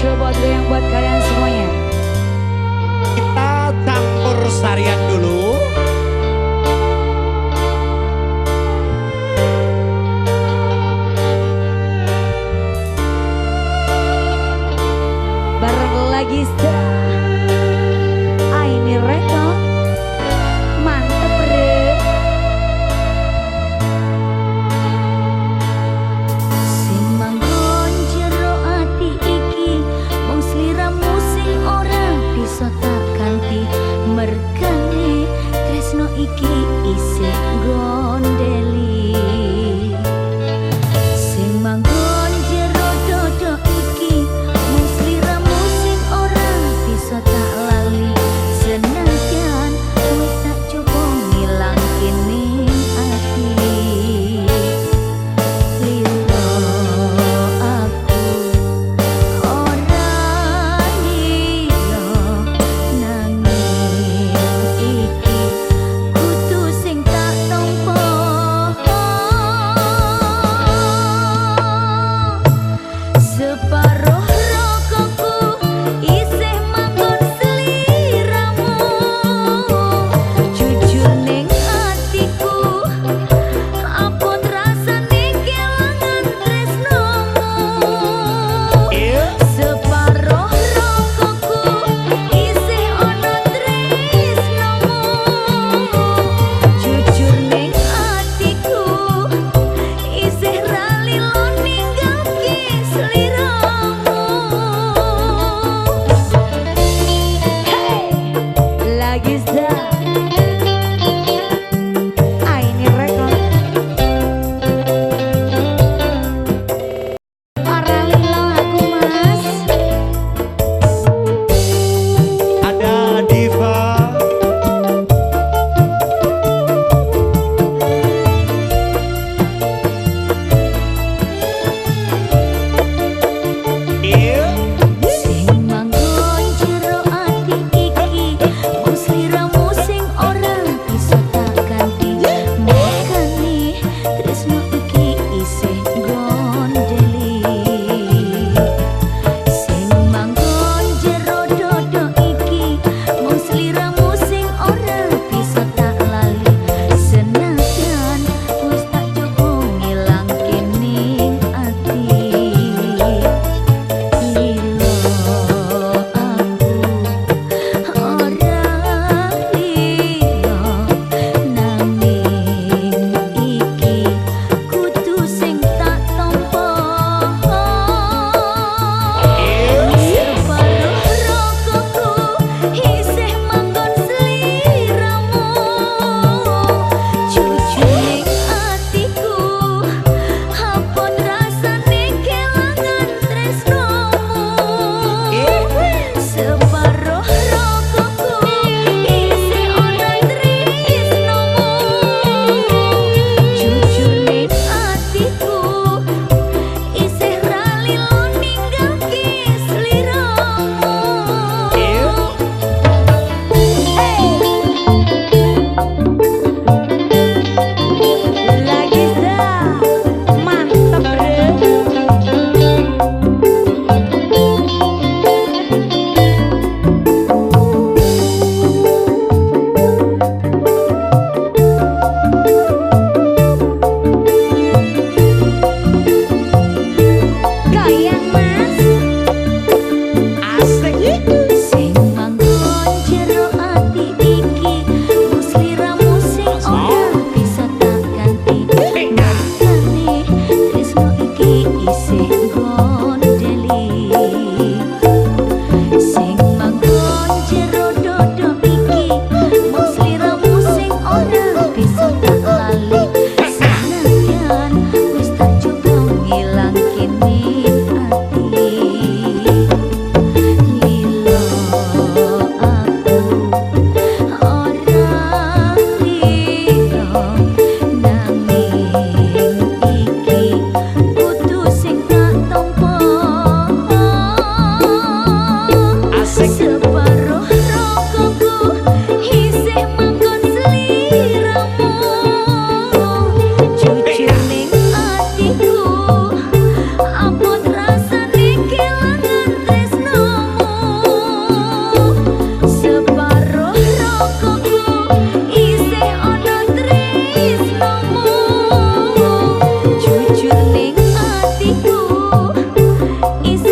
Coba yang buat kalian semuanya. Kita campur sarian dulu. Bareng lagi setelah. Is